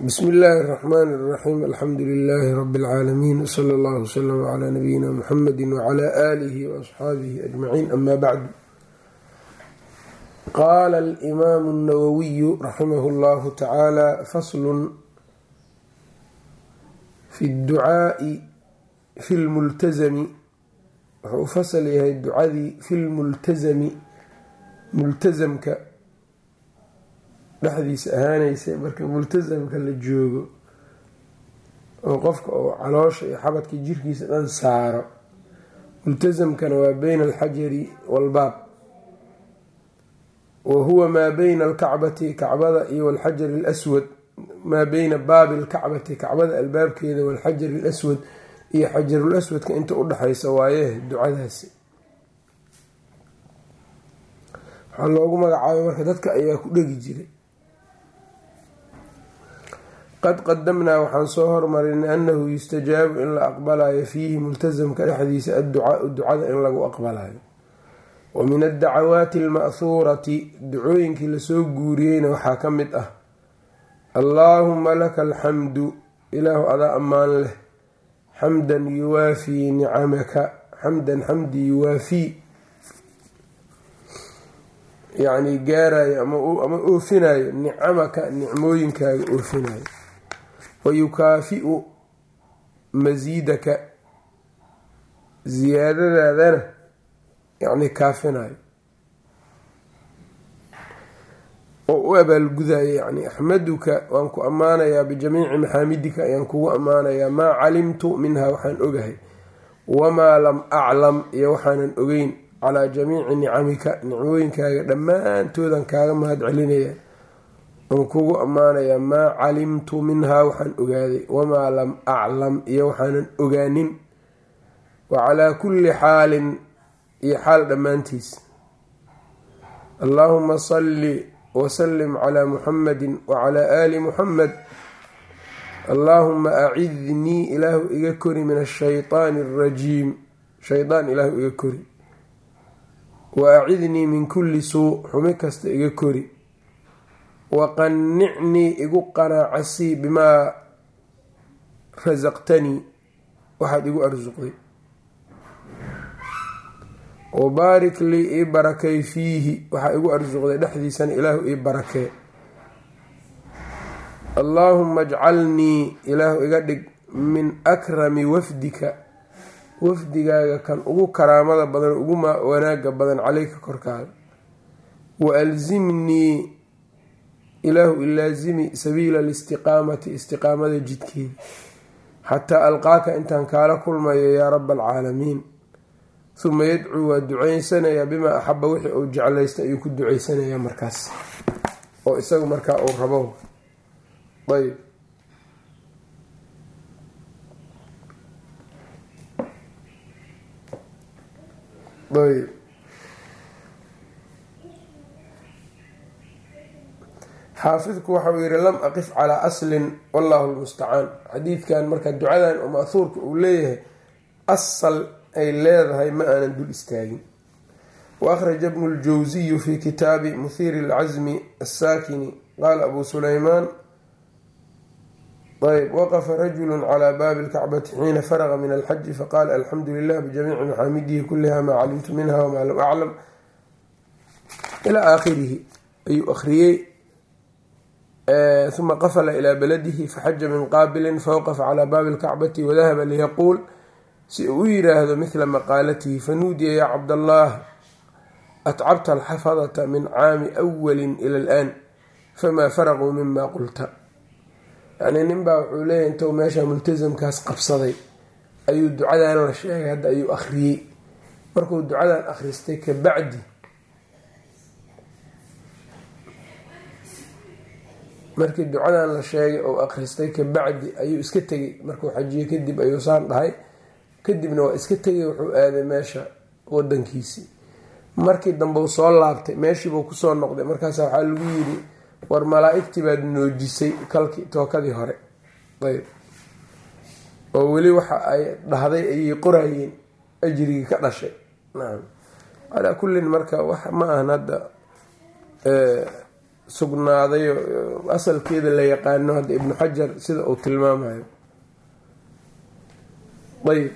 bsmi illaahi اraxmaan اraxiim alxamdu lilaahi rabi اlcaalamiin wsala allahu wslama cla nabiyina muxamedi wcla aalihi waasxaabihi ajmaciin ama bacdu qaala alimaamu اnawawiyu raximahu llahu tacaala faslun fi اdducaai fi lmultazami wuxuu u fasal yahay ducadii fi lmultazami multazamka dhexdiisa ahaanaysa marka multasamka la joogo oo qofka uu caloosha iyo xabadka jirkiisa dhan saaro multasamkana waa beyna alxajari waalbaab. Wa huwa maa beyna alkacbati kacbada iyo walxajari alaswad maa beyna baabi alkacbati kacbada albaabkeeda walxajari alaswad iyo xajarul aswadka inta udhexaysa waaye ducadaasi. Waxaa loogu magacaabay marka dadka ayaa ku dhegi jiray qad qadamnaa waxaan soo hormarinay annahu yustajaabu in la aqbalayo fiihi multasamka dhexdiisa adducaau in lagu aqbalayo wa min addacawaati alma'huurati ducooyinkii la soo guuriyeyna waxaa ka mid ah allaahuma laka alxamdu ilaahu adaa ammaan leh xamdan yuwaafii nicamaka xamdan xamdi yuwaafii yacni gaarayo ama oofinayo nicamaka nicmooyinkaaga oofinayo wayukaafi-u masiidaka siyaadadaadana yacni kaafinayo oo u abaalgudayo yacni axmaduka waan ku ammaanayaa bijamiici maxaamidika ayaan kugu ammaanayaa maa calimtu minhaa waxaan ogahay wamaa lam aclam iyo waxaanan ogeyn calaa jamiici nicamika nicmooyinkaaga dhammaantoodan kaaga mahad celinaya aan kugu ammaanayaa maa calimtu minhaa waxaan ogaaday wamaa lam aclam iyo waxaanan ogaanin. Wa calaa kulli xaalin iyo xaal dhammaantiis. Allaahuma salli wasalim calaa muxamadi wacalaa aali muxamed allaahuma acidnii ilaahu iga kori min ashaytaani alrajiim shaydaan ilaahu iga kori. Wa acidnii min kulli suu xumi kasta iga kori waqanicnii igu qanaacasii bimaa rasaqtanii waxaad igu arsuqday wabaarik lii ii barakay fiihi waxaa igu arsuqday dhexdiisana ilaahu ii barakee allaahuma ajcalnii ilaahu iga dhig min akrami wafdika wafdigaaga kan ugu karaamada badan ugu wanaaga badan caleyka korkaaga wa alzimnii ilaahu ilaazimi sabiila alistiqaamati istiqaamada jidkeeda xataa alqaaka intaan kaala kulmayo yaa raba alcaalamiin huma yadcuu waa duceysanayaa bimaa axaba wixii uu jeclaysta ayuu ku duceysanayaa markaas oo isagu markaa uu rabo ayb ayb xaafidku waxauu yihi lam aqif calaa aslin wallahu lmustacaan xadiidkan marka ducadan oo ma'huurka uu leeyahay asal ay leedahay ma aanan dul istaagin. Wa akhraja bnu ljawsiyu fi kitaabi muhiiri alcasmi assaakini qaala abu sulaymaan ayb waqafa rajulu calaa baabi lkacbati xiina faraqa min alxaji faqaala alxamdu lilah bijamiici maxaamidihi kuliha maa calimtu minha wamaa lam aclam. Ilaa aakhirihi ayuu akhriyey uma qafla ilaa baladihi faxaja min qaabilin fawqafa calaa baabi lkacbati wadahaba liyaquul si uu u yiraahdo mithla maqaalatihi fanuudiya yaa cabdallaah atcabta alxafadata min caami awalin ila alaan famaa faraquu mima qulta. Yacnii ninbaa wuxuu leeyahy intou meesha multasamkaas qabsaday ayuu ducadan la sheegay hadda ayuu akhriyey. Markuu ducadan akhristay kabacdi markii ducadan la sheegay oo akhristay kabacdi ayuu iska tegay markuu xajiyey kadib ayuu saan dhahay kadibna waa iska tegay wuxuu aaday meesha wadankiisii markii dambe u soo laabtay meeshiibuu ku soo noqday markaas waxaa lagu yiri war malaa-igtii baad noojisay kalkii tookadii hore. Ayb. Oo weli waxa ay dhahday ayay qorayeen ajrigii ka dhashay. Nacam calaa kullin marka wax ma ahan hadda sugnaaday asalkeeda la yaqaano hadda ibnu xajar sida uu tilmaamayo. Ayb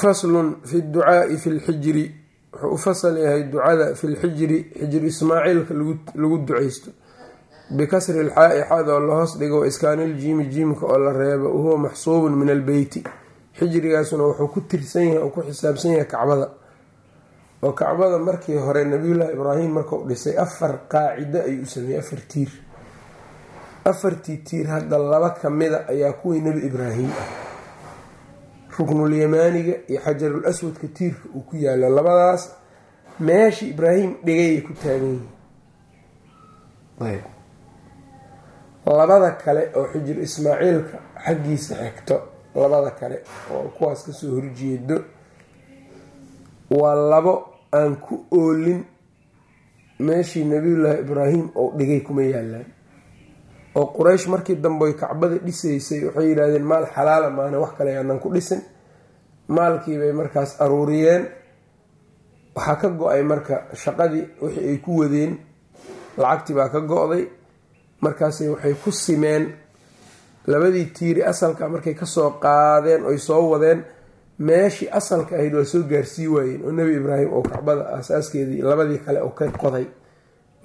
faslun fi ducaai fi lxijri. Wuxuu u fasal yahay ducada fi lxijri xijri ismaaciilka lagu duceysto bikasri lxaa-i xaad oo la hoos dhigo iskaaniljiimi jiimka oo la reebo wahuwa maxsuubun min albeyti xijrigaasuna wuxuu ku tirsan yahay oo ku xisaabsan yahay kacbada. Oo kacbada markii hore nabiyullaahi ibraahim markau dhisay afar qaacido ayuu u sameeyey afar tiir. Afartii tiir hadda laba kamida ayaa kuwii nebi ibraahim ah. Ruknulyamaaniga iyo xajarul aswadka tiirka uu ku yaalo labadaas meeshii ibraahim dhigayay ku taagan yihiin labada kale oo xijir ismaaciilka xaggiisa xigto labada kale oo kuwaas ka soo horjeedo waa labo aan ku oolin meeshii nabiyullaahi ibraahim oo dhigay kuma yaalaan. Oo quraysh markii dambe kacbada dhisaysay waxay yidhahdeen maal xalaala maana wax kale aanan ku dhisin. Maalkiibay markaas aruuriyeen. Waxaa ka go'ay marka shaqadii wixii ay ku wadeen lacagtii baa ka go-day markaasay waxay ku simeen labadii tiiri asalka markay ka soo qaadeen oy soo wadeen meeshii asalka ahayd waa soo gaarsii waayeen oo nebi ibraahim oo kacbada asaaskeedii labadii kale oo ka qoday.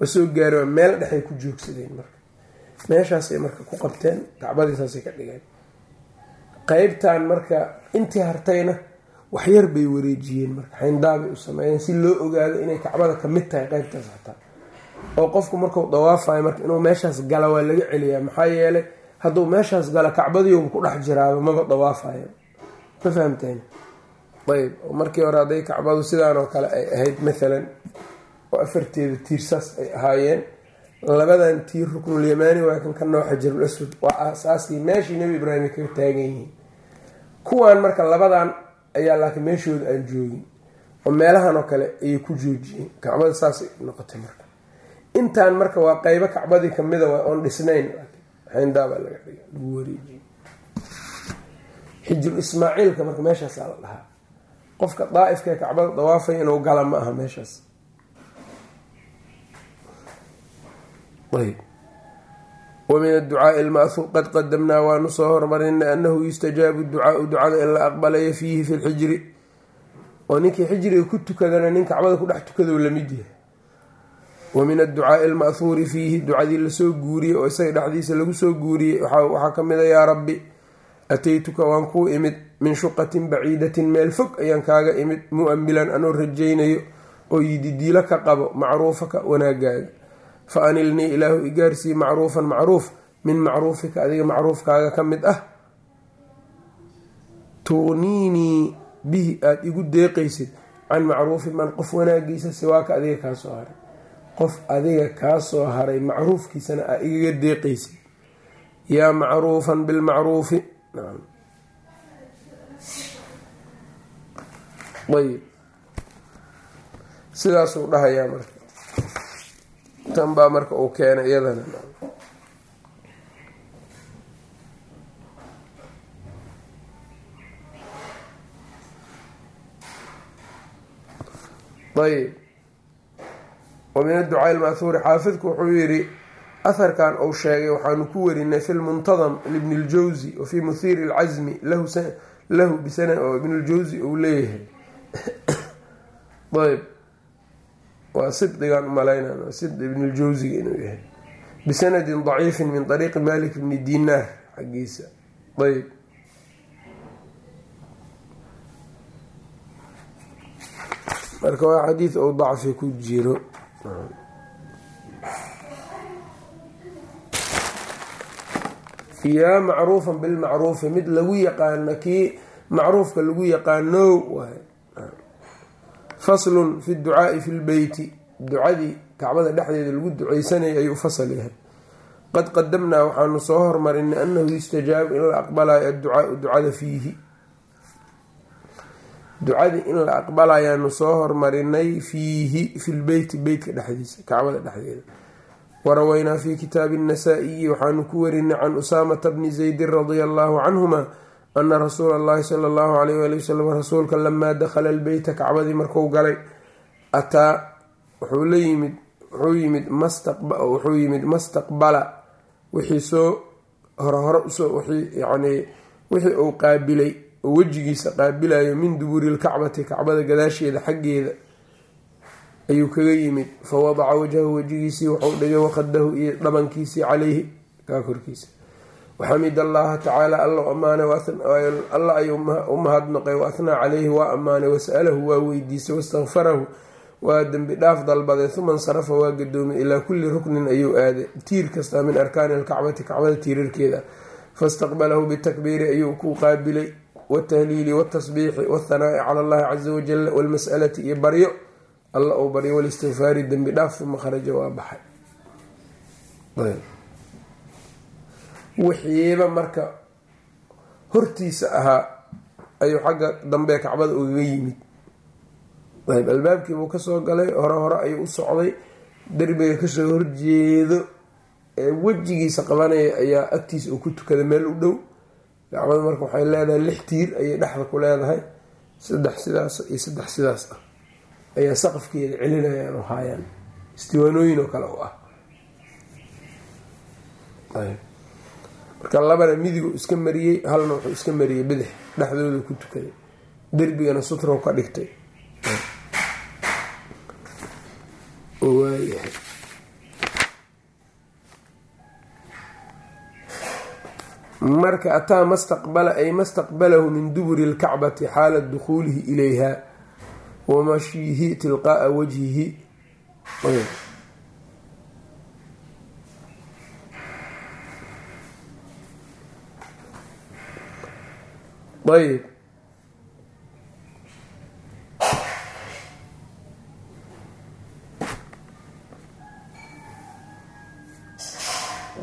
Waa soo gaari meel dhexay ku joogsadeen marka. Meeshaasay marka ku qabteen kacbadiisaasay ka dhigeen. Qeybtan marka intii hartayna waxyar bay wareejiyeen marka xayndaabay u sameeyeen si loo ogaado inay kacbada ka mid tahay qeybtaas hataa oo qofku marku dawaafayo marka inuu meeshaas gala waa laga celiyaa maxaa yeelay hadduu meeshaas gala kacbadiiuba ku dhex jiraaba maba dawaafayo. Ma fahamteen? Ayb markii hore hadday kacbadu sidaan oo kale ay ahayd maalan oo afarteeda tiirsaas ay ahaayeen labadan tiir ruknulyamaani waa kan ka noo xajarul waa aasaaskii meeshii nebi ibraahim ay kaga taagan yihiin kuwan marka labadan ayaa laakiin meeshooda aan joogin oo meelahan oo kale ayay ku joojiyeen. Kacbada saasay noqotay marka intaan marka waa qeybo kacbadii kamida waa oon dhisnayn xayndaabaa laga dhiga lagu wareejiye xijir ismaaciilka marka meeshaasaa la dhahaa qofka daaifka ee kacbada dawaafay inuu gala ma aha meeshaas. Ayb wamin adducaai ilma'huur qad qadamnaa waanu soo hormarinay annahu yustajaabu ducaau ducada in la aqbalayo fiihi fi lxijri oo ninkii xijriga ku tukadana nin kacbada ku dhex tukado la mid yahay wa min adducaai alma'huuri fiihi ducadii la soo guuriyey oo isaga dhexdiisa lagu soo guuriyey waxaa ka mid a yaa rabbi ataytuka waan kuu imid min shuqatin baciidatin meel fog ayaan kaaga imid mu'amilan anoo rajaynayo oo yididiilo ka qabo macruufaka wanaagaaga fa anilnii ilaahu igaarsii macruufan macruuf min macruufika adiga macruufkaaga ka mid ah. Tuqniinii bihi aada igu deeqaysid can macruufi man qof wanaagiisa siwaaka adiga kaa soo haray qof adiga kaa soo haray macruufkiisana aa igaga deeqaysid yaa macruufan bilmacruufi. Ayb sidaasuu dhahayaa marka. Tan baa marka uu keenay iyadana. Ayb wa min adducaa ilma'huuri xaafidku wuxuu yidhi aharkan uu sheegay waxaanu ku warinay fi lmuntadam libni ljawsi wa fii muhiiri lcasmi lahu bisana oo ibnuljawsi uu leeyahay. Ayb. Waa siddigan umalayna sid ibnuljawsiga inuu yahay. Bisanadin daciifin min ariiqi malik bni dinaar xaggiisa. Ayb. Marka waa xadiid ou dacfi ku jiro yaa macruufan bilmacruufi mid lagu yaqaano kii macruufka lagu yaqaano waay faslun fi ducaai fi lbeyti ducadii kacbada dhexdeeda lagu duceysanayay ayuu fasal yahay. Qad qadamnaa waxaanu soo hormarinay annahu yustajaabu in la aqbalayo adducaau ducada fiihi ducadii in la aqbalayaanu soo hormarinay fiihi fi lbeyti beytka dhexdiisa kacbada dhexdeeda. Warawaynaa fi kitaabi الnasaa-iyi waxaanu ku warinay can usaamata bni zaydin radia allahu canhuma ana rasuula allahi sala allahu alayh wali wasalam rasuulka lamaa dakhala albeyta kacbadii marku galay ataa wuxuu la yimid wuxuu yimid wuxuu yimid mastaqbala wixii soo hore hore u soo yani wixii uu qaabilay oo wejigiisa qaabilayo min dubuuri lkacbati kacbada gadaasheeda xaggeeda ayuu kaga yimid. Fa wadaca wajhahu wejigiisii wuxuu dhigay waqadahu iyo dhabankiisii caleyhi kaa korkiisa. Waxamid allaha tacaala alla ammaanay alla ayuu u mahadnaqay wa ahnaa caleyhi waa ammaanay wasa'alahu waa weydiisay wastakfarahu waa dembi dhaaf dalbaday. Uma insarafa waa gadoomay. Ilaa kulli ruknin ayuu aaday. Tiir kastaa min arkaani alkacbati kacbada tiirarkeeda. Fastaqbalahu bitakbiiri ayuu ku qaabilay watahliili watasbiixi wathanaa'i cala allahi caza wajal walmas'alati iyo baryo alla uu baryo walistikfaari dembi dhaaf uma kharaja waa baxay wixiiba marka hortiisa ahaa ayuu xagga dambe kacbada ugaga yimid ayb albaabkiibuu ka soo galay hore hore ayuu u socday derbiga ka soo horjeedo ee wejigiisa qabanaya ayaa agtiisa uu ku tukaday meel u dhow kacbada marka waxay leedahay lix tiir ayay dhexda ku leedahay. Saddex sidaas iyo saddex sidaas ah. Ayaa saqafkeeda celinayaan oo haayaan. Istiwaanooyin oo kale u ah. Marka labana midigu iska mariyey halna wuxuu iska mariyey bidix. Dhexdooda ku tukaday derbigana sutrow ka dhigtay. Waayahay marka ataa mastaqbala ay mastaqbalahu min duburi lkacbati xaala dukhuulihi ilayha wa mashyihi tilqaaa wajhihi. Ayb.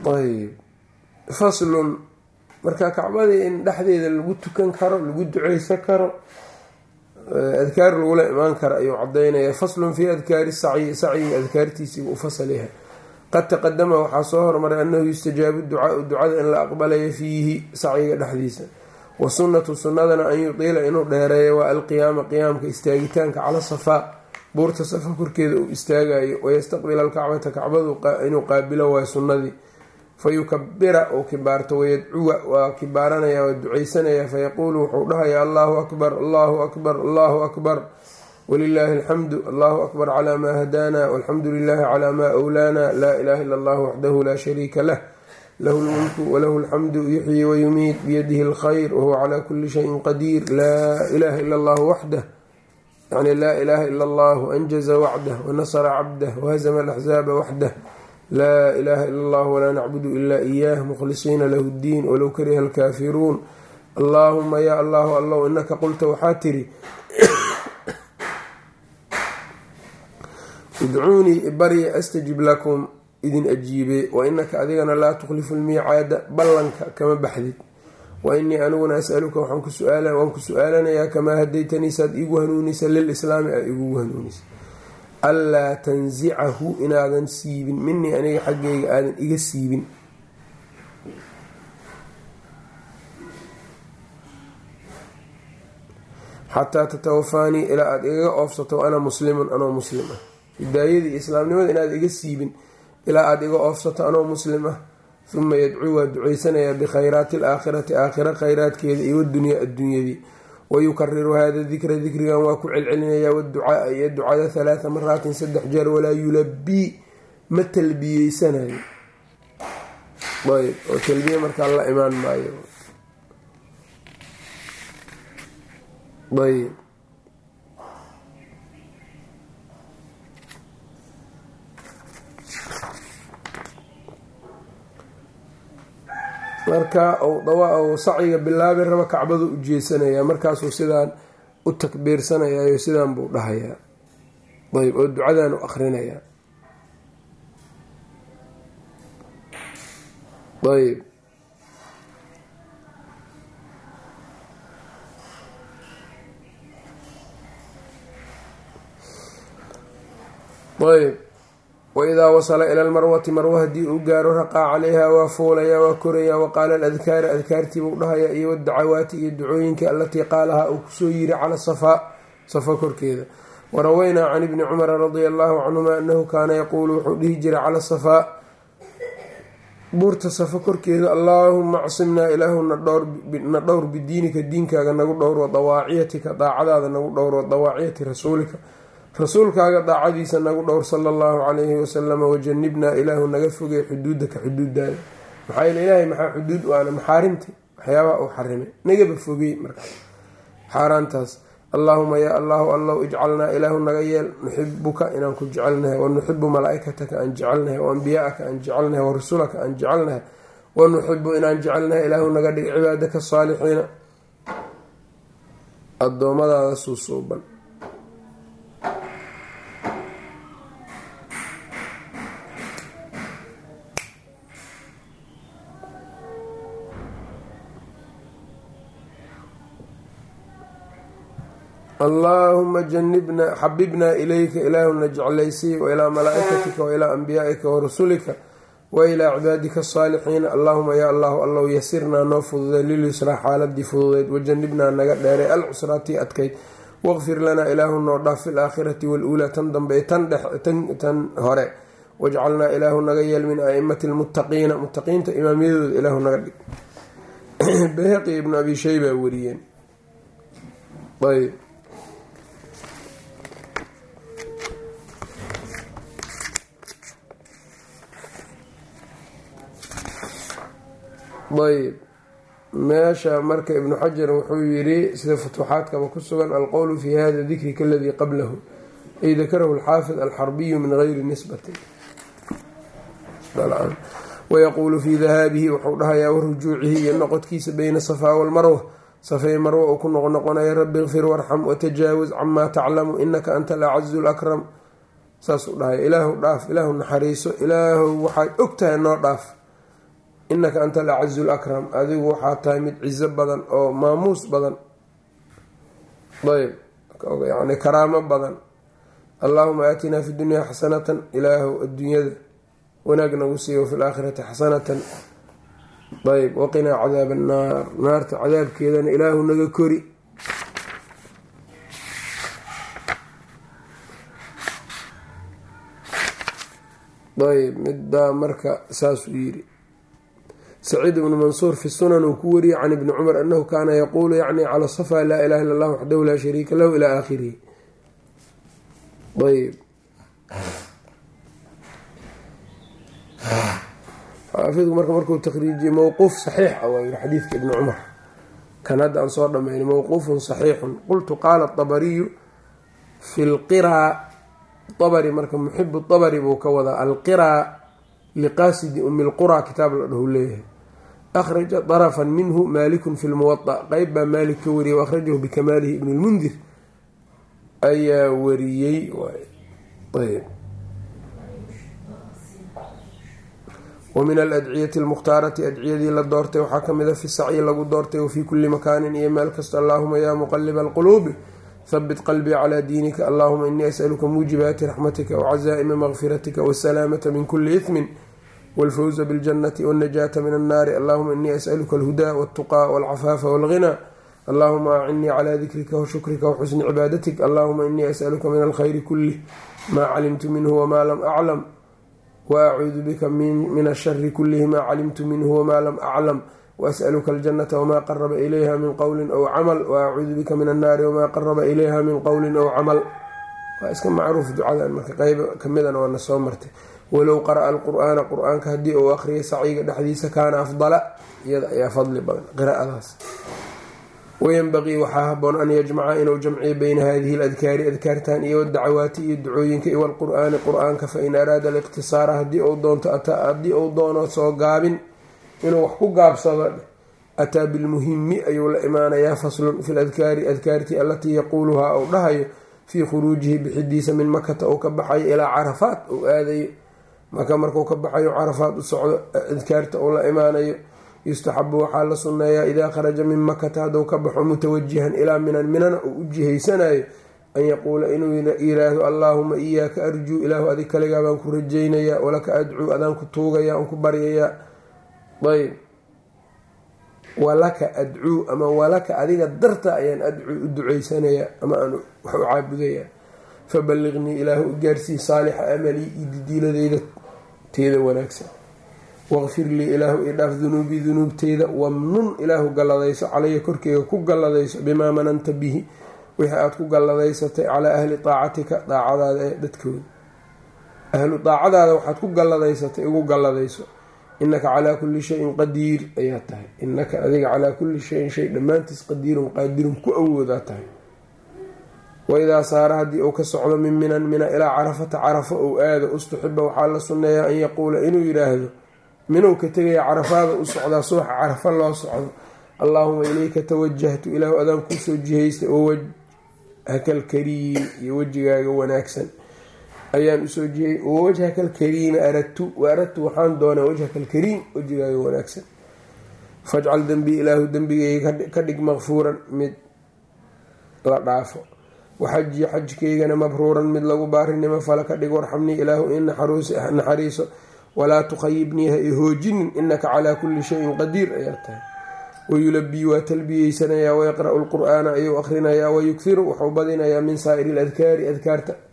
Ayb. Faslun marka kacbadii in dhexdeeda lagu tukan karo lagu duceysan karo adkaar lagula imaan karo ayuu cadaynaya faslun fii adkaari sacyi sacyiga adkaartiisiibu u fasal yahay. Qad taqadama waxaa soo hormaray annahu yustajaabu ducaau ducada in la aqbalayo fiihi sacyiga dhexdiisa. Wa sunnatu sunnadana an yutiila inuu dheereeyo waa alqiyaama qiyaamka istaagitaanka cala safaa buurta safa korkeeda uu istaagayo wayastaqbila alkacbata kacbadu inuu qaabilo waayo sunnadii fayukabira uu kibaarto wayadcuwa waa kibaaranaya waa duceysanaya fayaquulu wuxuu dhahaya allahu akbar allahu akbar allahu akbar walilaahi alxamdu allahu akbar calaa maa hadaana walxamdu lilahi calaa maa awlaana laa ilaha ila allah waxdahu laa shariika lah lahu lmulku walahu alxamdu yuxyi wayumiit biyadihi alkhayr wahuwa calaa kuli shayin qadiir laa ilaha ila allahu waxdah yani laa ilaha ila allahu anjaza wacdah wanasra cabdah wahazama alaxzaaba waxdah laa ilaha ila allah walaa nacbudu ila iyah mukhlisiina lahu ddiin walow kariha alkaafiruun. Allaahuma yaa allahu allow inaka qulta waxaa tiri idcuunii ibarya astajib lakum idin ajiibe wa inaka adigana laa tukhlifu lmiicaada ballanka kama baxdid. Wa inii aniguna asaluka waan ku su'aalanayaa kamaa hadaytanii saad iigu hanuunisa lilislaami aad igugu hanuunisa allaa tansicahu inaadan siibin minii aniga xaggayga aadan iga siibin. Xataa tatawafaanii ilaa aada igaga oofsato ana muslimun anoo muslim ah hidaayadii islaamnimada inaad iga siibin ilaa aada iga oofsato anoo muslim ah uma yadcuu waa duceysanayaa bikhayraati alaakhirati aakhira khayraadkeeda iyo wadunya adduunyadii wayukariru hada dikra dikrigan waa ku celcelinaya waducaaa iyo ducada halaatha maraatin saddex jeer walaa yulabii ma talbiyeysanayo ayb oo talbiye markaa la imaan maayo ayb marka uu sacyiga bilaabi raba kacbadu u jeesanaya markaasuu sidaan u takbiirsanayayo sidaan buu dhahayaa ayb oo ducadan u akhrinayaa ayb ayb waidaa wasala ila lmarwati marwa haddii uu gaaro raqaa calayha waa fuulaya waa koraya wa qaala aladkaara adkaartiibuu dhahaya iyo wadacawaati iyo ducooyinka allatii qaalahaa uu ku soo yiri cala safaa safa korkeeda waraweynaa can ibni cumara radia allahu canhuma anahu kaana yaquulu wuxuu dhihi jiray cala safaa buurta safa korkeeda allaahuma acsimnaa ilaahu na dhowr bidiinika diinkaaga nagu dhowr wa dawaaciyatika daacadaada nagu dhowr wa dawaaciyati rasuulika rasuulkaaga daacadiisa nagu dhowr sala allahu calayhi wasalama wajanibnaa ilaahu naga fogey xuduudaka xuduudaada maxaa yeele ilaahay maxaa xuduud u ana maxaarimti? Waxyaabaha uu xarimay. Nagaba fogey markaa xaaraantaas allaahuma yaa allahu allow ijcalnaa ilaahu naga yeel. Nuxibuka inaan ku jecelnahay wa nuxibu malaa-ikataka aan jecelnahay wa ambiyaaka aan jecelnahay wa rasulaka aan jecelnahay wa nuxibu inaan jecelnahay ilaahu naga dhig cibaadaka saalixiina. Addoommadaada suusuuban allaahuma janibna xabibnaa ilayka ilaahuna jeclaysii wa ilaa malaa-ikatika wa ilaa ambiyaaika wa rasulika wa ilaa cibaadika asaalixiina allaahuma yaa allahu allow yasirnaa noo fududay lilyusraa xaaladii fududeyd wajanibnaa naga dheeray alcusraatii adkayd. Waqfir lanaa ilaahu noo dhaaf fi laakhirati waluulaa tan dambe tan hore. Wajcalnaa ilaahu naga yeel min aimati lmuttaqiina muttaqiinta imaamyadooda ilaahu naga dhig. Bayhaqi ibnu abi shayba wariyeen ayb meesha marka ibnu xajar wuxuu yiri sida futuuxaadkaba ku sugan alqowlu fi hada dikri kaladii qablahu. Ay dakarahu alxaafid alxarbiyu min gayri nisbati. Wayaquulu fii dahaabihi wuxuu dhahayaa warujuucihi iyo noqodkiisa beyna safaa walmarwa safay marwa uu ku noqnoqonaya rabbi ikfir warxam watajaawaz camaa taclamu inaka anta alacazu lakram saasuu dhahaya ilaahu dhaaf ilaahu naxariiso ilaahu waxaad ogtahay noo dhaaf inaka anta alacazu lakram adigu waxaa tahay mid cizo badan oo maamuus badan. Ayb yani karaamo badan. Allaahuma aatinaa fi dunyaa xasanatan ilaahu adduunyada. Wanaag nagu siiya wafi laakhirati xasanatan ayb waqinaa cadaab annaar naarta cadaabkeedana ilaahu naga kori. Ayb midbaa marka saasuu yiri saciid ibnu mansuur fi sunan uu ku wariyey can ibni cumar anahu kaana yaquulu yacni cala safa laa ilaha illa allah waxdahu laa shariika lahu ilaa aakhirihi. Ayb xaafidku marka markuu takriijiyey mowquuf saxiix a waa yiri xadiidka ibni cumar. Kan hadda aan soo dhamayn mowquufun saxiixun. Qultu qaala abariyu fi lqiraa abari marka muxibu abari buu ka wadaa alqiraa liqaasidi umi lquraa kitaab la dhahu leeyahay. Akhraja darafan minhu maalikun fi lmuwada qeyb baa maalik ka wariyay waahrajahu bikamaalihi ibn lmundir ayaa wariyey wa min aladciyati almukhtaarati adciyadii la doortay waxaa ka mid a fi sacyi lagu doortay wafii kulli makaanin iyo meel kasta allaahuma yaa muqaliba alquluubi habit qalbii calaa diinika allahuma inii asaluka muujibaati raxmatika wacazaa'ima makfiratika wasalaamata min kuli ismin walfawza biljannati wاlnajaata min annaari allahuma inii asaluka alhudaa waltuqaa walcafaafa walghinaa allahuma acinnii calaa dikrika washukrika waxusni cibaadatik allahuma inii asaluka min alkhayri kulih maa calimtu minhu wamaa lam aclam waacuudu bika min ashari kulihi maa calimtu minhu wamaa lam aclam waas'aluka aljannata wamaa qaraba ilayha min qowlin ow camal waacuudu bika min annaari wamaa qaraba ilayha min qowlin ow camal waa iska macruuf ducadan marka qeybo kamidana waana soo martay. Walow qara'a alqur-aana qur'aanka haddii uu akhriyay sacyiga dhexdiisa kaana afdala iyada ayaa fadli badan qiraa'adaas. Wayanbaqii waxaa haboon an yajmaca inuu jamciyo beyna hadihi aladkaari adkaartan iyo wadacawaati iyo ducooyinka iyo walqur-aani. Qur'aanka fain araada aliqtisaara haddii uu doonto haddii uu doono soo gaabin inuu wax ku gaabsado ataa bilmuhimi ayuu la imaanayaa faslun fi ladkaari adkaartii allatii yaquuluhaa uu dhahayo fii khuruujihi bixidiisa min makata uu ka baxayo ilaa carafaat uu aadayo maka markuu ka baxayo carafaat u socdo adkaarta uu la imaanayo yustaxabu waxaa la sunneeyaa idaa kharaja min makata hadduu ka baxo mutawajihan ilaa minan minana uu u jihaysanayo an yaquula inuu yiraahdo allaahuma iyaaka arjuu ilaahu adig kaligaa baan ku rajaynayaa walaka adcuu adaan ku tuugayaa aan ku baryayaa ayb walaka adcuu ama walaka adiga darta ayaan adcuu u duceysanayaa ama aan wax u caabudayaa faballiqnii ilaahu u saalixa amalii iyo didiiladeyda teeda wanaagsan. Waqfir lii ilaahu idhaaf dunuubii dunuubteyda. Wamnun ilaahu galladayso calaya korkeyga ku galladayso bimaa mananta bihi. Wixii aada ku galladaysatay calaa ahli daacatika daacadaada ee dadkooda ahlu daacadaada waxaad ku galladaysatay igu galladayso innaka calaa kulli shayin qadiir ayaa tahay. Innaka adiga calaa kulli shayin shay dhammaantiis qadiirun qaadirun ku awoodaa tahay. Waidaa saara haddii uu ka socdo min minan mina ilaa carafata carafo ou aado ustuxiba waxaa la sunneeyaa an yaquula inuu yidhaahdo minuu ka tegaya carafaada u socdaa subaxa carafo loo socdo. Allaahuma ilayka tawajahtu ilaahu adaan kuusoo jihaystay wawajhaka alkariim iyo wejigaaga wanaagsan ayaan u soo jihey wawajhaka alkariima aradtu wa waxaan doonaa wajhaka alkariim wejigaaga wanaagsan. Fajcal dembii ilaahu dembigeyga ka dhig maqfuuran mid la dhaafo. Waxaji xajkeygana mabruuran mid lagu baarinimo fala ka dhig warxamnii ilaahu in naxariiso walaa tukhayibnii ha i hoojinin inaka calaa kulli shayin qadiir ayaa tahay. Wayulabii waa talbiyeysanayaa wayaqra'u lqur'aana ayuu akhrinayaa wayugfiru wuxuu badinayaa min saa'iri ladkaari adkaarta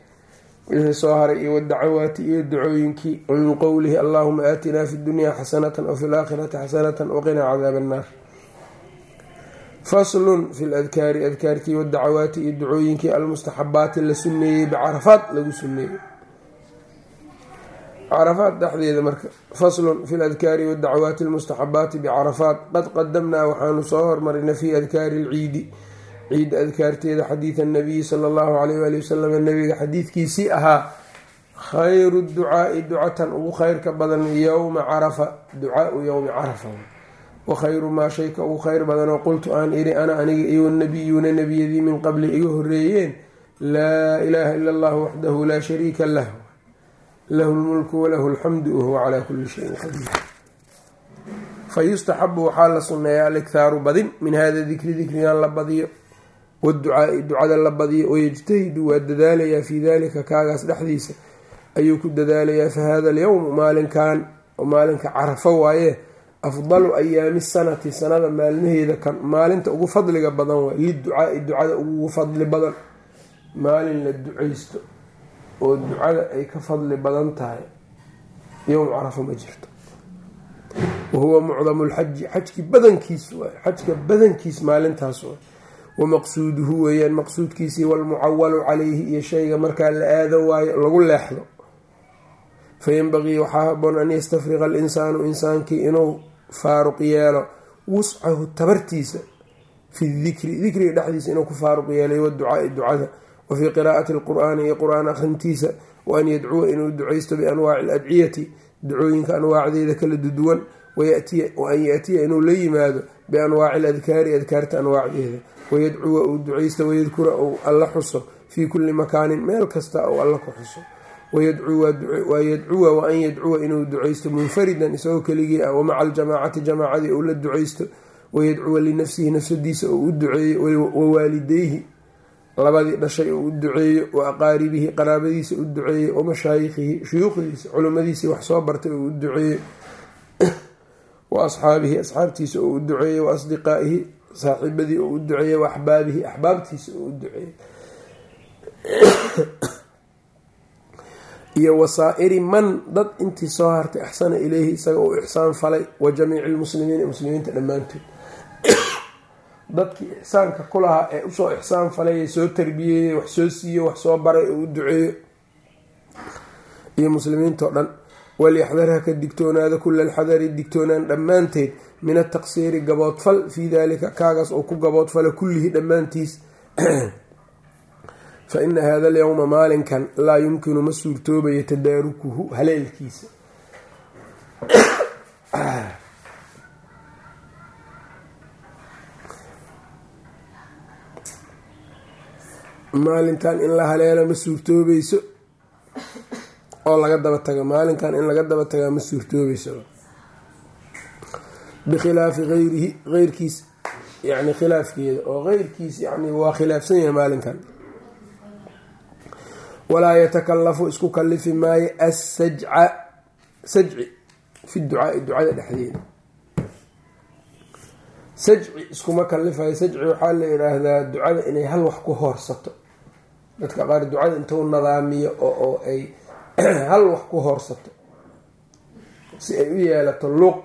wixii soo haray iyo wadacawaati iyo dacooyinkii wamin qowlihi allaahuma aatinaa fi dunyaa xasanatan wafi laakhirati xasanatan waqinaa cadaaba annaar. Faslun fi ladkaari adkaartii wadacawaati iyo dacooyinkii almustaxabaati la suneeyey bicarafaad lagu suneeyey. Carafaad dhexdeeda marka faslun fi ladkaari wadacawaati almustaxabaati bicarafaat qad qadamnaa waxaanu soo hormarinay fi adkaari lciidi ciidda adkaarteeda xadiida nabiyi sala allahu alayh waali wasalam nabiga xadiidkiisii ahaa khayru ducaai ducatan ugu kheyrka badan yowma carafa ducaau yowmi carafa. Wa khayru maa shayka ugu kheyr badanoo qultu aan iri ana aniga iyo nabiyuuna nebiyadii min qabli iga horeeyeen laa ilaaha ila allahu waxdahu laa shariika lah lahu lmulku walahu alxamdu wahuwa calaa kulli shayin qadiir. Fayustaxabu waxaa la sunneeyaa alikhaaru badin min hada dikri dikrigan la badiyo waducaai ducada la badiyo wayajtahidu waa dadaalayaa fii dalika kaagaas dhexdiisa. Ayuu ku dadaalayaa fa hada alyowmu maalinkan oo maalinka carafo waaye afdalu ayaami sanati sanada maalmaheeda kan maalinta ugu fadliga badan waay liducaai ducada ugu fadli badan. Maalin la ducaysto oo ducada ay ka fadli badan tahay yowm carafo ma jirto. Wahuwa mucdamu lxaji xajki badankiis xajka badankiis maalintaas wamaqsuuduhu weeyaan maqsuudkiisii walmucawalu calayhi iyo shayga markaa la aado waayo lagu leexdo. Fayanbagii waxaa haboon an yastafriqa alinsaanu insaankii inuu faaruq yeelo. Wuscahu tabartiisa fi dikri dikriga dhexdiisa inuu ku faaruq yeelay waducaai ducada. Wa fii qiraa'ati alqur'aani iyo qur'aan akhrintiisa. Wa an yadcuwa inuu ducaysto bianwaaci aladciyati ducooyinka anwaacdeeda kala duduwan wa an yaatiya inuu la yimaado bianwaaci aladkaari adkaarta anwaacdeeda wayadcuwa uu ducaysto wayadkura uu alla xuso fii kulli makaanin meel kasta uu alla ku xuso wayadcuwa wa an yadcuwa inuu ducaysto munfaridan isagoo keligii ah wamaca aljamaacati jamaacadii uu la ducaysto wayadcuwa linafsihi nafsadiisa uu u duceeyo wawaalideyhi labadii dhashay uu u duceeyo wa aqaaribihi qaraabadiisa u duceeyo wamashaayikhihi shuyuukhdiisa culimmadiisii wax soo bartay uu u duceeyo wa asxaabihi asxaabtiisa uu u duceeyo wa asdiqaa'ihi saaxiibadii uu u duceeyo wa axbaabtiisa uu u duceeyo iyo wasaa-iri man dad intii soo hartay axsana ileyhi isaga uu ixsaan falay wa jamiici lmuslimiina muslimiinta dhammaantood. Dadkii ixsaanka ku lahaa ee u soo ixsaan falay ee soo tarbiyeeyey wax soo siiyo wax soo baray oo u duceeyo iyo muslimiintao dhan walyaxdar ha ka digtoonaada kula alxadari digtoonaan dhammaanteed min ataqsiiri gaboodfal fii dalika kaagaas oo ku gaboodfala kullihi dhammaantiis. Fa ina hada alyowma maalinkan laa yumkinu ma suurtoobayo tadaarukuhu haleelkiisa. Maalinkan in la haleelo ma suurtoobayso oo laga daba tago maalinkan in laga daba tagaa ma suurtoobayso bikhilaafi ayrihi eyrkiis yani khilaafkeeda oo eyrkiis yani waa khilaafsan yahay maalinkan. Walaa yatakalafu isku kalifi maayo assajca sajci fi ducaai ducada dhexdeeda. Sajci iskuma kalifayo sajci waxaa la yidhaahdaa ducada inay hal wax ku hoorsato. Dadka qaar ducada intuu nadaamiyo oo ay hal wax ku hoorsato si ay u yeelato luuq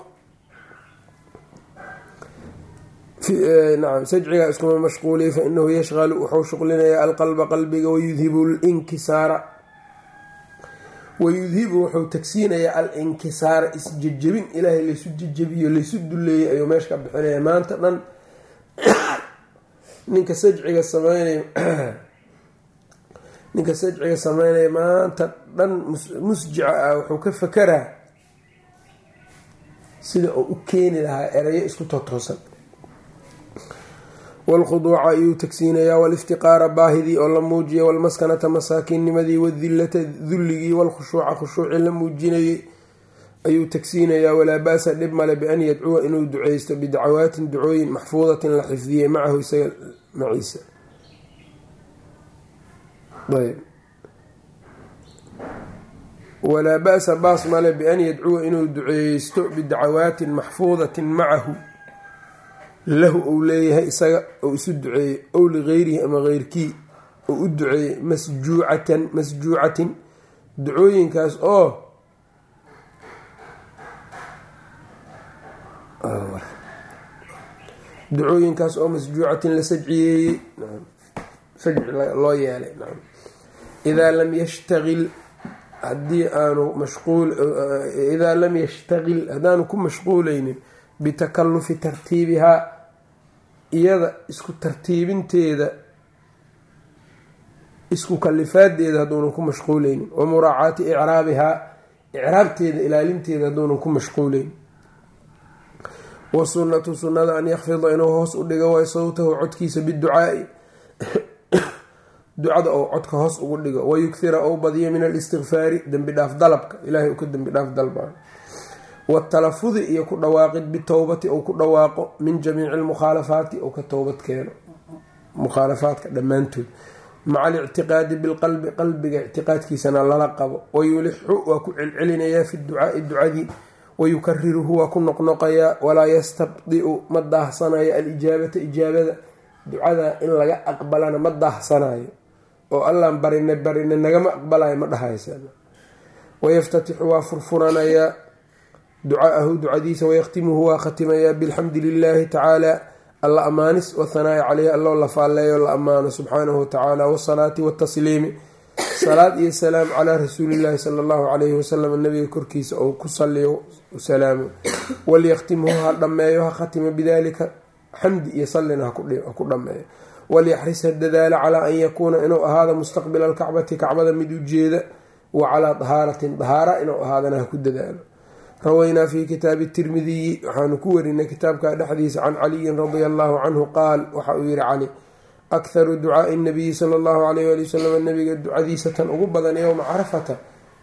nacam sajcigaa iskuma mashquuliya fa inahu wuxuu shuqlinayaa alqalba qalbiga wayudhibu linkisaara wayudhibu wuxuu tagsiinayaa al-inkisaara isjejebin ilaahay laysu jejebiyo laysu duleeyay ayuu meesha ka bixinaya maanta dhan. Ninka sajciga sameynaya ninka sajciga sameynaya maanta dhan musjica ah wuxuu ka fakeraa sida uu u keeni lahaa erayo isku totoosan waalkhuduuca ayuu tagsiinayaa waliftiqaara baahidii oo la muujiya walmaskanata masaakiinnimadii wadillata dulligii walkhushuuca khushuuci la muujinayay ayuu tagsiinayaa walaa ba-sa dhib male bian yadcuwa inuu duceysto bidacawaatin ducooyin maxfuudatin la xifdiyey macahu isaga maciisa walaa ba-sa baas male bian yadcuwa inuu duceysto bidacawaatin maxfuudatin macahu. Lahu ou leeyahay isaga ou isu duceeyey ow ligayrihi ama keyrkii ou u duceeyey masjuucatan masjuucatin. Ducooyinkaas oo ducooyinkaas oo masjuucatin la sajciyeeyey sajci loo yeelay idaa lam yashtaqil haddii aanu mashquul idaa lam yashtaqil haddaanu ku mashquuleynin bitakalufi tartiibihaa iyada isku tartiibinteeda isku kalifaadeeda hadduunan ku mashquuleynin wa muraacaati icraabihaa icraabteeda ilaalinteeda hadduunan ku mashquuleynin wasunnatu sunnada an yakfida inuu hoos u dhigo way sawtahu codkiisa biducaai ducada ou codka hoos ugu dhigo. Wayukhira ou badiyo min alistikfaari dembi dhaaf dalabka. Ilahay uu ka dembi dhaaf dalbaa. Watalafudi iyo ku dhawaaqid bitowbati ou ku dhawaaqo min jamiici lmukhaalafaati ou ka towbad keeno. Mukhaalafaadka dhammaantood. Maca alictiqaadi bilqalbi qalbiga ictiqaadkiisana lala qabo. Wayulixu waa ku celcelinayaa fi ducaai ducadii. Wayukariruhu waa ku noqnoqayaa walaa yastabdiu ma daahsanayo alijaabata ijaabada. Ducada in laga aqbalana ma daahsanayo oo allaan barina barina nagama aqbalayo ma dhahaysa. Wayaftatixu waa furfuranayaa ducaahu ducadiisa wayakhtimuhu waa khatimayaa bilxamdi lilaahi tacaala alla amaanis wathanaai caleyhi alloo la faalleeyo la ammaano subxaanahu watacaala wasalaati watasliimi salaad iyo salaam calaa rasuulillaahi sala allahu calayhi wasalam nabiga korkiisa ou ku saliyo salaamo walyakhtimhu ha dhammeeyo ha khatimo bidalika xamdi iyo sallina ha ku dhammeeyo walyaxris ha dadaalo calaa an yakuuna inuu ahaado mustaqbila alkacbati kacbada mid ujeeda wa calaa dahaaratin dahaara inuu ahaadana ha ku dadaalo rawaynaa fi kitaabi tirmidiyi waxaanu ku warinay kitaabka dhexdiisa can caliyin radia allahu canhu qaal waxa uu yihi cali akharu ducaai nabiyi sala allahu alayh wali wasalam nabiga ducadiisa tan ugu badan yowma carafata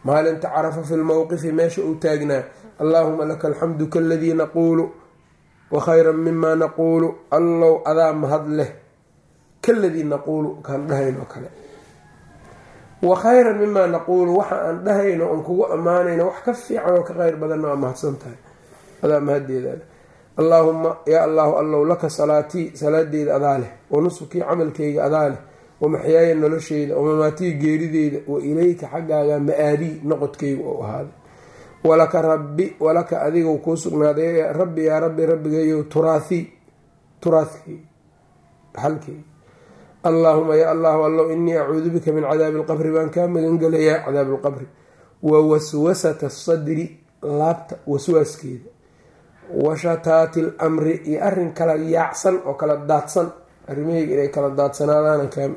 maalinta carafa fi lmowqifi meesha uu taagnaa allaahuma laka alxamdu kaladii naquulu wa khayran mima naquulu allow adaa mahad leh kaladii naquulu kaan dhahaynoo kale. Wa khayran mimaa naquulu waxa aan dhahayno oon kugu ammaanayno wax ka fiican oo ka kheyr badanna waa mahadsan tahay. Adaa mahaddeedaale allaahuma yaa allahu allow laka salaatii salaadeeda adaa leh wa nusukii camalkayga adaa leh wa maxyaaya nolosheyda wa mamaatii geerideyda wa ilayka xaggaaga ma-aadii noqodkayga oo ahaaday. Walaka rabbi walaka adigu kuu sugnaaday rabbi yaa rabbi rabbigayow turaathii turaadkayga xalkayga allaahuma yaa allahu allow inii acuudu bika min cadaabi alqabri baan kaa magangelayaa cadaabi alqabri wa waswasata asadri laabta waswaaskeeda wa shataati alamri iyo arrin kala yaacsan oo kala daadsan. Arrimahayga inay kala daadsanaadaanan kaa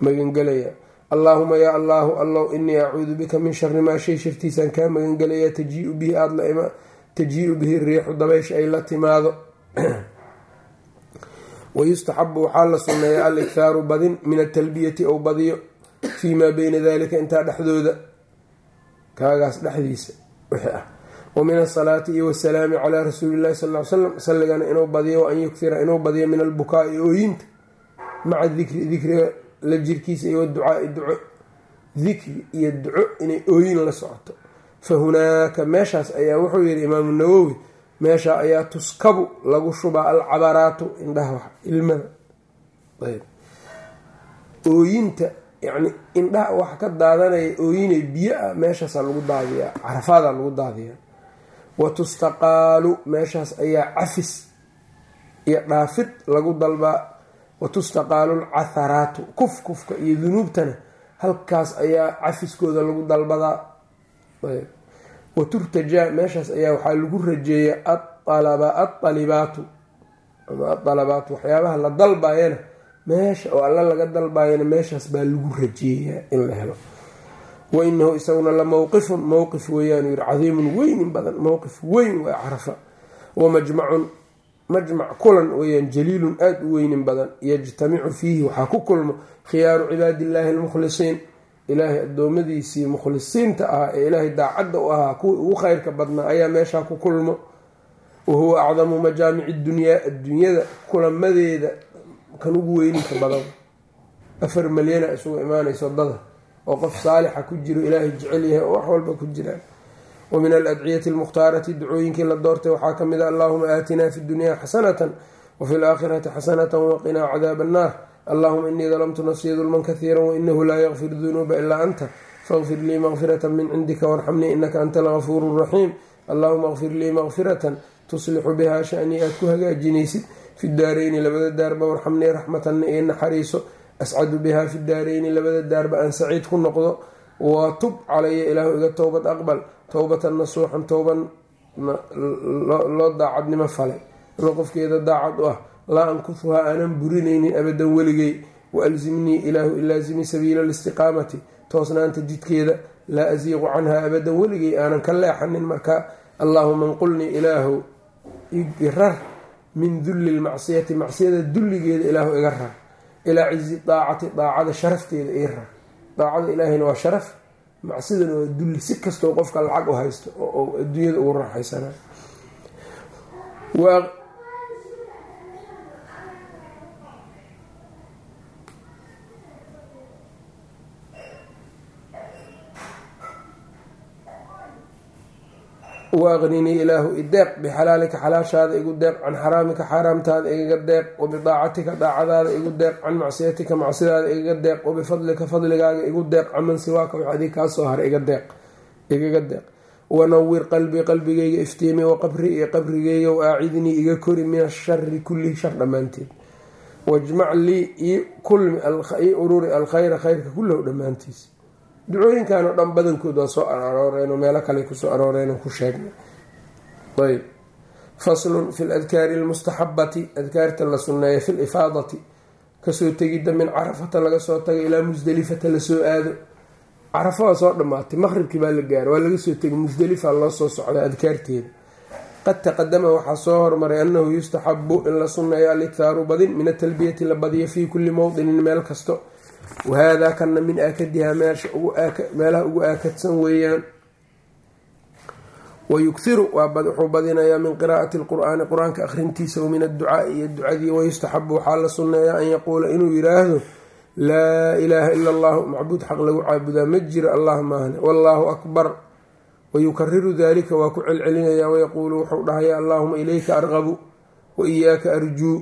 magangelayaa allaahuma yaa allaahu allow inii acuudu bika min shari maa shay shartiisaan kaa magangelayaa tajiiu bihi aada la tajiiu bihi riixu dabaysha ay la timaado wayustaxabu waxaa la sunneeya al ikhaaru badin min atalbiyati ou badiyo fii maa beyna dalika intaa dhexdooda kaagaas dhexdiisa wixii ah wa min asalaati iyo wasalaami calaa rasuulillahi sal ly slam salligana inuu badiyo an yukhira inuu badiyo min albukaai ooyinta maca dikri dikriga la jirkiisa iyo waducaai duco dikri iyo duco inay ooyin la socoto fa hunaaka meeshaas ayaa wuxuu yihi imaamu nawowi meesha ayaa tuskabu lagu shubaa alcabaraatu indhaha ilmada ayb. Ooyinta yacni indhaha wax ka daadanaya ooyinay biyo ah meeshaasaa lagu daadiyaa carafaadaa lagu daadiyaa. Wa tustaqaalu meeshaas ayaa cafis iyo dhaafid lagu dalbaa. Wa tustaqaalu lcatharaatu kuf kufka iyo dunuubtana halkaas ayaa cafiskooda lagu dalbadaa. Wa turtajaa meeshaas ayaa waxaa lagu rajeeya aalibaatu ama aalabaatu waxyaabaha la dalbayana meesha oo alla laga dalbayana meeshaas baa lagu rajeeyaa in la helo. Wa inahu isaguna la mowqifun mowqif weeyaan yiri cadiimun weynin badan mowqif weyn waa carafa. Wa majmacun majmac kulan weyaan jaliilun aada u weynin badan yajtamicu fiihi waxaa ku kulmo khiyaaru cibaadillaahi almukhlisiin ilaahay addoommadiisii mukhlisiinta ahaa ee ilaahay daacadda u ahaa kuwii ugu kheyrka badnaa ayaa meeshaa ku kulmo. Wa huwa acdamu majaamici dunyaa adduunyada kulamadeeda kan ugu weyninka badan. Afar malyana isugu imaanayso dada oo qof saalixa ku jiro ilaahay jecel yahay oo wax walba ku jiraan wa min aladciyati almukhtaarati ducooyinkii la doortay waxaa ka mid a allahuma aatinaa fi dunyaa xasanatan wafi laakhirati xasanatan waqinaa cadaaba annaar allahuma inii dalamtu nafsii dulman kahiira wainahu laa yakfir dunuuba ilaa anta. Faqfir lii makfirata min cindika warxamnii inaka anta algafuuru raxiim allahuma kfir lii makfiratan tuslixu bihaa shanii aad ku hagaajinaysid. Fi daareyni labada daarba warxamnii raxmatanna iyo naxariiso. Ascadu bihaa fi daareyni labada daarba aan saciid ku noqdo. Waa tub calaya ilaahu iga towbad aqbal. Towbatan nasuuxan towban loo daacadnimo falay. Ama qofkeeda daacad u ah laa ankufuhaa aanan burinaynin abadan weligay wa alzimnii ilaahu ilaazimi sabiila listiqaamati toosnaanta jidkeeda laa asiiqu canhaa abadan weligay aanan ka leexanin markaa allaahuma nqulnii ilaahu irar min dulli lmacsiyati macsiyada dulligeeda ilaahu iga rar ilaa cizi daacati daacada sharafteeda ii rar. Daacada ilaahayna waa sharaf macsidana waa dulli si kastoo qofka lacag u haysto oo adduunyada ugu raaxaysana waaqninii ilaahu ideeq bixalaalika xalaashaada igu deeq can xaraamika xaaraamtaada igaga deeq wabidaacatika daacadaada igu deeq can macsiyatika macsidaada igaga deeq wabifadlika fadligaaga igu deeq caman siwaaka wax adig kaa soo hara igaga deeq. Wanawir qalbii qalbigayga iftiimi waqabri iyo qabrigayga waacidnii iga kori min ashari kullihi shar dhammaanteed. Wajmac lii ii ururi alkhayra khayrka kullahu dhammaantiis ducooyinkan oo dhan badankood waa soo arooreen oo meelo kale ku soo arooreen ku sheegnay. Ayb. Faslun fi ladkaari almustaxabati adkaarta la sunneeya fi lifaadati ka soo tegidda min carafata laga soo tago ilaa musdelifata la soo aado. Carafo waa soo dhammaatay maqribkii baa la gaara waa laga soo tegay musdelifa loo soo socda adkaarteeda. Qad taqadama waxaa soo hormaray annahu yustaxabu in la sunneeyo aliktaaru badin min atalbiyati la badiyo fii kulli mowdinin meel kasto wahaadaa kana min aakadihaa meelaha ugu aakadsan weeyaan wayughiru wuxuu badinayaa min qiraa'ati lqur'aani qur'aanka akhrintiisa wamin adducaai iyo ducadii wayustaxabu waxaa la sunneeyaa an yaquula inuu yiraahdo laa ilaaha ila allahu macbuud xaq lagu caabudaa ma jiro allah maahne wallaahu akbar wayukariru dalika waa ku celcelinayaa wayaquulu wuxuu dhahayaa allaahuma ilayka arqabu wa iyaaka arjuu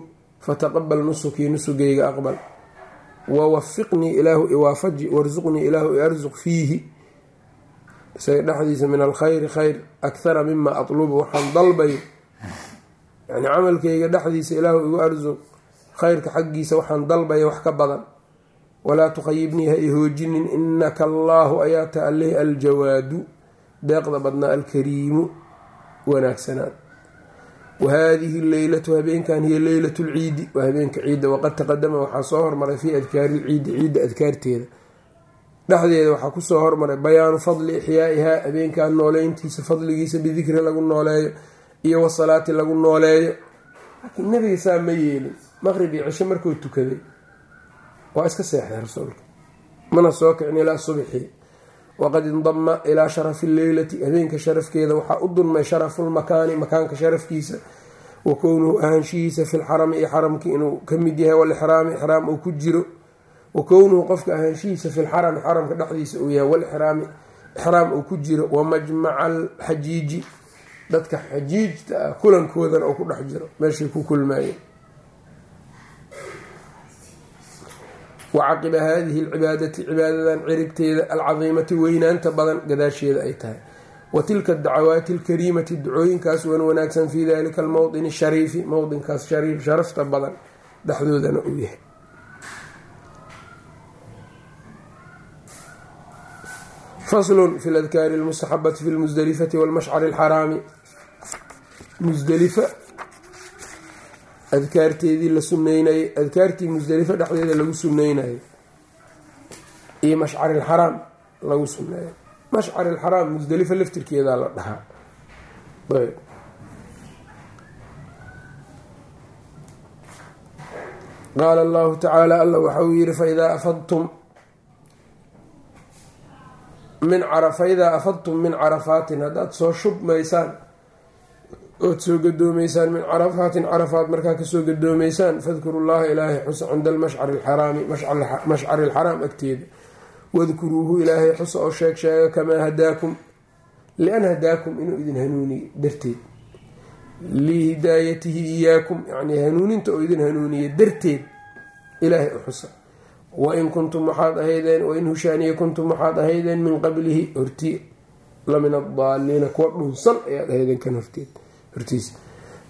fataqabal nusukii nusugayga aqbal wawafiqnii ilaahu iwaafaji warsuqnii ilaahu iarsuq fiihi isaga dhexdiisa min alkhayri khayr akhara mima atlubu waxaan dalbayo yani camalkayga dhexdiisa ilaahu igu arsuq khayrka xaggiisa waxaan dalbaya wax ka badan walaa tukhayibnii ha ihoojinin inaka allaahu ayaa ta aleh aljawaadu deeqda badnaa alkariimu wanaagsanaan wahadihi leylatu habeenkan hiya leylat lciidi waa habeenka ciidda waqad taqadama waxaa soo hormaray fii adkaari lciidi ciidda adkaarteeda dhexdeeda waxaa ku soo hormaray bayaanu fadli ixyaa'ihaa habeenkan nooleyntiisa fadligiisa bidikri lagu nooleeyo iyo wasalaati lagu nooleeyo laakiin nabiga saa ma yeelin maqrib iyo cisho markuu tukaday waa iska seexday rasuulka mana soo kicin ilaa subxii waqad indama ilaa sharafi lleylati habeenka sharafkeeda waxaa u dunmay sharafulmakaani makaanka sharafkiisa wa kownuhu ahaanshihiisa fi lxarami iyo xaramkii inuu ka mid yahay walixraami ixraam uu ku jiro wa kownuhu qofka ahaanshihiisa fi lxarami xaramka dhexdiisa uu yahay walixraami ixraam uu ku jiro wa majmaca alxajiiji dadka xajiijta ah kulankoodana uu ku dhex jiro meeshay ku kulmaayeen wa caqiba haadihi alcibaadati cibaadadan ciribteeda alcadiimati weynaanta badan gadaasheeda ay tahay wa tilka adacawaati alkariimati ducooyinkaas wan wanaagsan fii dalika almowdini shariifi mowdinkaas shariif sharafta badan dhexdoodana uu yahay faslun fi ladkaari almustaxabati fi lmusdelifati walmashcari alxaraami musdelifa adkaarteedii la suneynayay adkaartii musdelifa dhexdeeda lagu suneynayay iyo mashcari alxaraam lagu suneeyay mashcari alxaraam musdelifa laftirkeedaa la dhahaa. Qaala allahu tacaala alla waxa uu yihi faidaa afadtum min faidaa afadtum min carafaatin haddaad soo shubmaysaan ood soo gadoomeysaan min carafaatin carafaat markaa ka soo gadoomeysaan fadkuru llaha ilaahay xusa cinda almashcari alxaraami mashcari alxaraam agteeda. Wadkuruuhu ilaahay xusa oo sheeg sheega kamaa hadaakum? Lian hadaakum inuu idin hanuuniye darteed. Lihidaayatihi iyaakum yani hanuuninta oo idin hanuuniye darteed ilaahay u xusa. Wain kuntum waxaad ahaydeen wain hushaaniya kuntum waxaad ahaydeen min qablihi hortii lamin addaaliina kuwa dhunsan ayaad ahaydeen kan horteed hortiisa.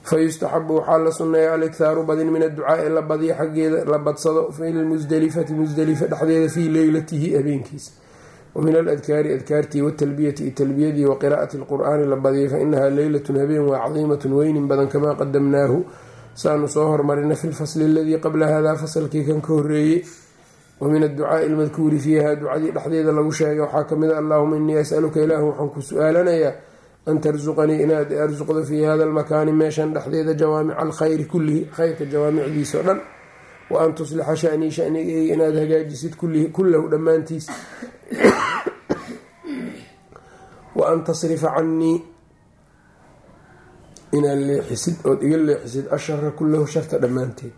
Fayustaxabu waxaa la sunneeya alikhaaru badin min adducaai la badiyo xaggeeda la badsado fi lmusdelifati musdelifa dhexdeeda fii leylatihi habeenkiisa. Wa min aladkaari adkaartii watalbiyati talbiyadii wa qiraa'ati alqur'aani la badiyay fa inahaa leylatun habeen waa cadiimatun weynin badan kamaa qadamnaahu saanu soo hormarina fi lfasli aladii qabla hada fasalkii kan ka horeeyey wa min adducaai almadkuuri fiiha ducadii dhexdeeda lagu sheegay. Waxaa ka mid a allahuma inii asaluka ilaahu waxaan ku su'aalanayaa an tarsuqanii inaad arsuqdo fii hada almakaani meeshan dhexdeeda jawaamica alkhayri kullihi khayrka jawaamicdiisa dhan wa an tuslixa shanii shanigeyga inaad hagaajisid kullahu dhammaantiis wa an tasrifa canii inaad leexisid ood iga leexisid ashara kullahu sharta dhammaanteed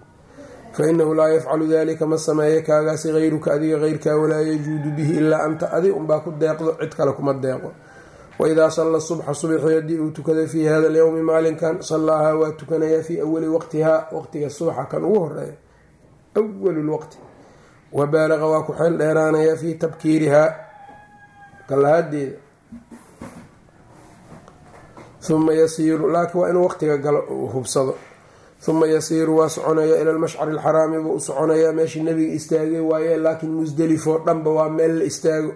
fainahu laa yafcalu dalika ma sameeya kaagaasi hayruka adiga heyrkaa walaa yajuudu bihi ilaa anta adig unbaa ku deeqdo cid kale kuma deeqo waidaa salla subxa subxi haddii uu tukada fii hada alyowmi maalinkan sallaahaa waa tukanayaa fii awali waqtihaa waqtiga subaxa kan ugu horreeya awalu lwaqti wa baalaqa waa ku xeel dheeraanayaa fii tabkiirihaa kalahadeeda uma yasiiru laakiin waa inuu waqtiga galo hubsado. uma yasiiru waa soconaya ila lmashcari alxaraami buu u soconayaa meeshii nabiga istaagay waaye laakiin musdelifoo dhanba waa meel la istaago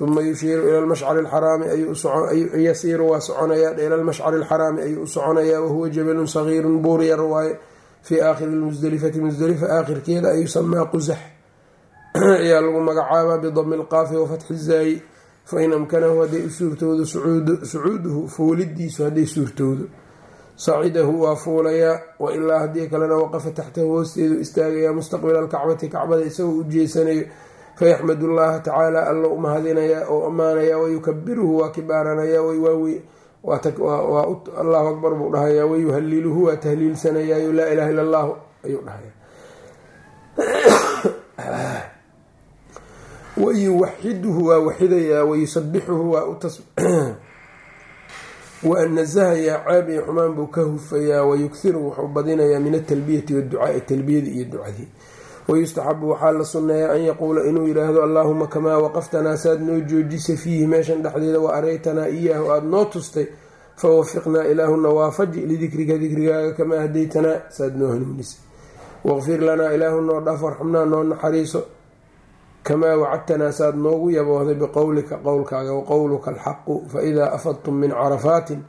uma yushiiru ila lmashcari alxaraami yasiiru waa soconayaa ila lmashcari alxaraami ayuu u soconayaa wahuwa jabalun sagiirun buur yar waaye fii aakhiri lmusdelifati musdelifa aakhirkeeda ay yusamaa qusax ayaa lagu magacaabaa bidami lqaafi wafatxi zaayi fain amkanahu hadday u suurtoodo sucuuduhu fuulidiisu hadday suurtoodo sacidahu waa fuulayaa wailaa haddii kalena waqafa taxtahu hoosteedu istaagayaa mustaqbila alkacbati kacbada isagoo u jeesanayo fayaxmad llaha tacaala alla u mahadinayaa oo ammaanayaa wayukabiruhu waa kibaaranayaa allahu akbar buu dhahayaa wayuhaliluhu waa tahliilsanayaayo laa ilaha illa allahu ayuu dhahaya. Wayuwaxiduhu waa waxidayaa wayusabixuhu waa nasahayaa caab iyo xumaan buu ka hufayaa wayughiru wuxuu badinayaa min atalbiyati waducaai talbiyadii iyo ducadii wayustaxabu waxaa la sunneeyaa an yaquula inuu yidhaahdo allaahuma kamaa waqaftanaa saad noo joojisa fiihi meeshan dhexdeeda wa araytanaa iyaahu aada noo tustay fawafiqnaa ilaahuna waafaji lidikrika dikrigaaga kamaa hadaytanaa saad noo hanuunisay waqfir lanaa ilaahu noo dhaaf warxamnaa noo naxariiso kamaa wacadtanaa saad noogu yaboohday biqowlika qowlkaaga waqowluka alxaqu faidaa afadtum min carafaatin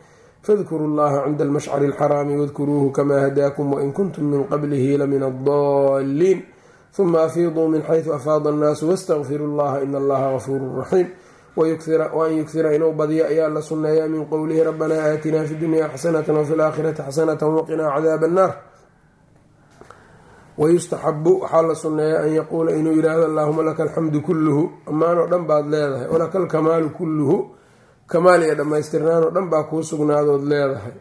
fadkuruu llaha cinda almashcari alxaraami wadkuruuhu kamaa hadaakum wain kuntum min qablihi lamin addaaliin uma afiiduu min xaysu afaada annaasu wastaqfiru llaha in allaha gafuuru raxiim waan yughira inuu badiyo ayaa la sunneeyaa min qowlihi rabbanaa aatinaa fi dunya xasanata wafi laakhirati xasanata waqinaa cadaaba annaar wayustaxabu waxaa la sunneeyaa an yaquula inuu yidhaahdo allaahuma laka alxamdu kulluhu ammaan oo dhan baad leedahay walaka alkamaalu kulluhu kamaal iyo dhammaystirnaan oo dhan baa kuu sugnaadood leedahay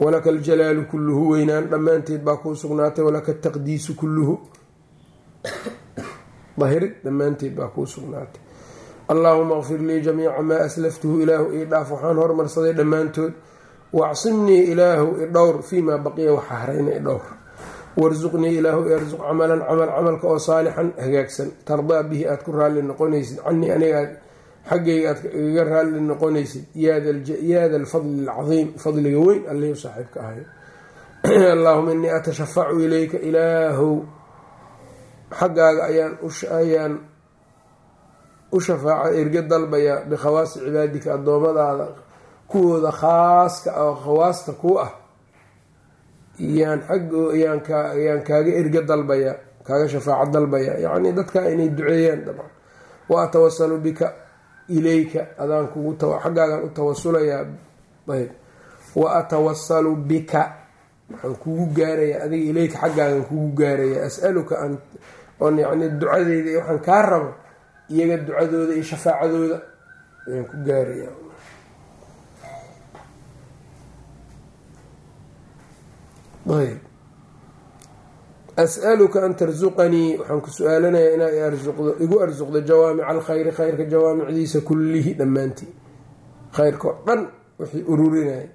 walaka aljalaalu kulluhu weynaan dhammaanteed baa kuu sugnaatay walaka ataqdiisu kulluhu. Dahirid dhammaanteed baa kuu sugnaatay. Allaahuma kfir lii jamiica maa aslaftuhu ilaahu ii dhaaf waxaan hormarsaday dhammaantood. Wacsimnii ilaahu idhowr fii maa baqiya waxa harayna idhowr warsuqnii ilaahu irsuq camalan camal camalka oo saalixan hagaagsan. Tardaa bihi aada ku raalli noqonaysid. Canii aniga xaggayga aad igaga raalli noqonaysid yaada alfadli alcadiim fadliga weyn allih saaxiibka ahay allaahuma inii atashafacu ilayka ilaahow xaggaaga ayaan u shafaaca erga dalbayaa bikhawaasi cibaadika addoommadaada kuwooda khaaska oo khawaasta ku ah. Yaan ayaan kaaga erga dalbayaa kaaga shafaaco dalbayaa yacnii dadkaa inay duceeyaan dabcan. Wa atawasalu bika ilayka adaan kugu xaggaagaan u tawasulayaa ayb. Wa atawasalu bika waxaan kugu gaarayaa adiga ilayka xaggaagan kugu gaarayaa as-aluka oon yacni ducadeyda iyo waxaan kaa rabo iyaga ducadooda iyo shafaacadooda ayaan ku gaarayaa ayb as-aluka an tarsuqanii waxaan ku su'aalanayaa inaad igu arsuqdo jawaamica alkhayri khayrka jawaamicdiisa kullihi dhammaantii khayrka oo dhan wixii ururinaya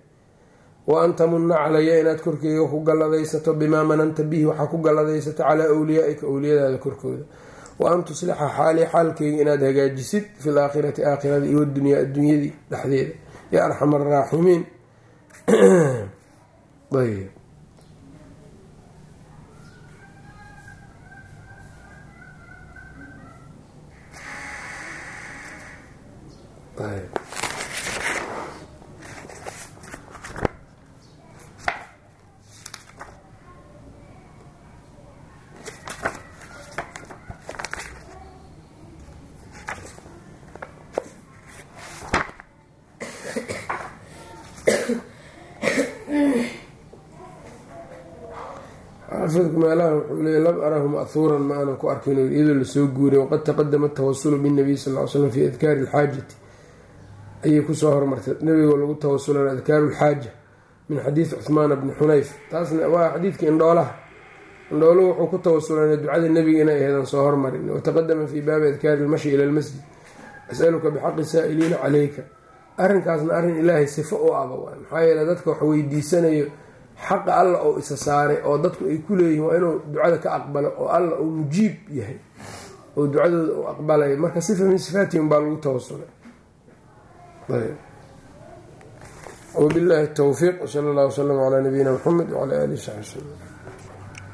wa an tamuna calaya inaad korkeyga ku galladaysato bimaa mananta bihi waxaa ku galladaysato calaa awliyaaika awliyadaada korkooda wa an tuslixa xaalii xaalkeyga inaad hagaajisid fi laakhirati aakhirada iyo dunyaa adduunyadii dhexdeeda ya arxam araaximiin ayb xaafidku meelaha wuxuu leeyay lam arahu ma'huuran ma aanan ku arkin iyadoo la soo guuray waqad taqadama atawasulu binnabiy sal ly slam fi adkaari alxaajati ayay ku soo hormartay nabigoo lagu tawasulan adkaaru lxaaja min xadiidi cuhmaana bni xunayf taasna waa xadiidka indhoolaha. Indhooluhu wuxuu ku tawasulanay ducada nebiga inay aheedan soo hormarin wataqadama fii baabi adkaari ilmashi ila lmasjid. Asaluka bixaqi saa'iliina caleyka arrinkaasna arrin ilaahay sifo u aba waay maxaa yeele dadka wax weydiisanayo xaqa alla oo isa saaray oo dadku ay ku leeyihiin waa inuu ducada ka aqbalo oo alla uu mujiib yahay. Oo ducadooda uu aqbalayo marka sifa min sifaatihim baa lagu tawasulay wabillahi towfiiq wsala allah wslam calaa nabiyina mxamed wcala alihi saxbi wslm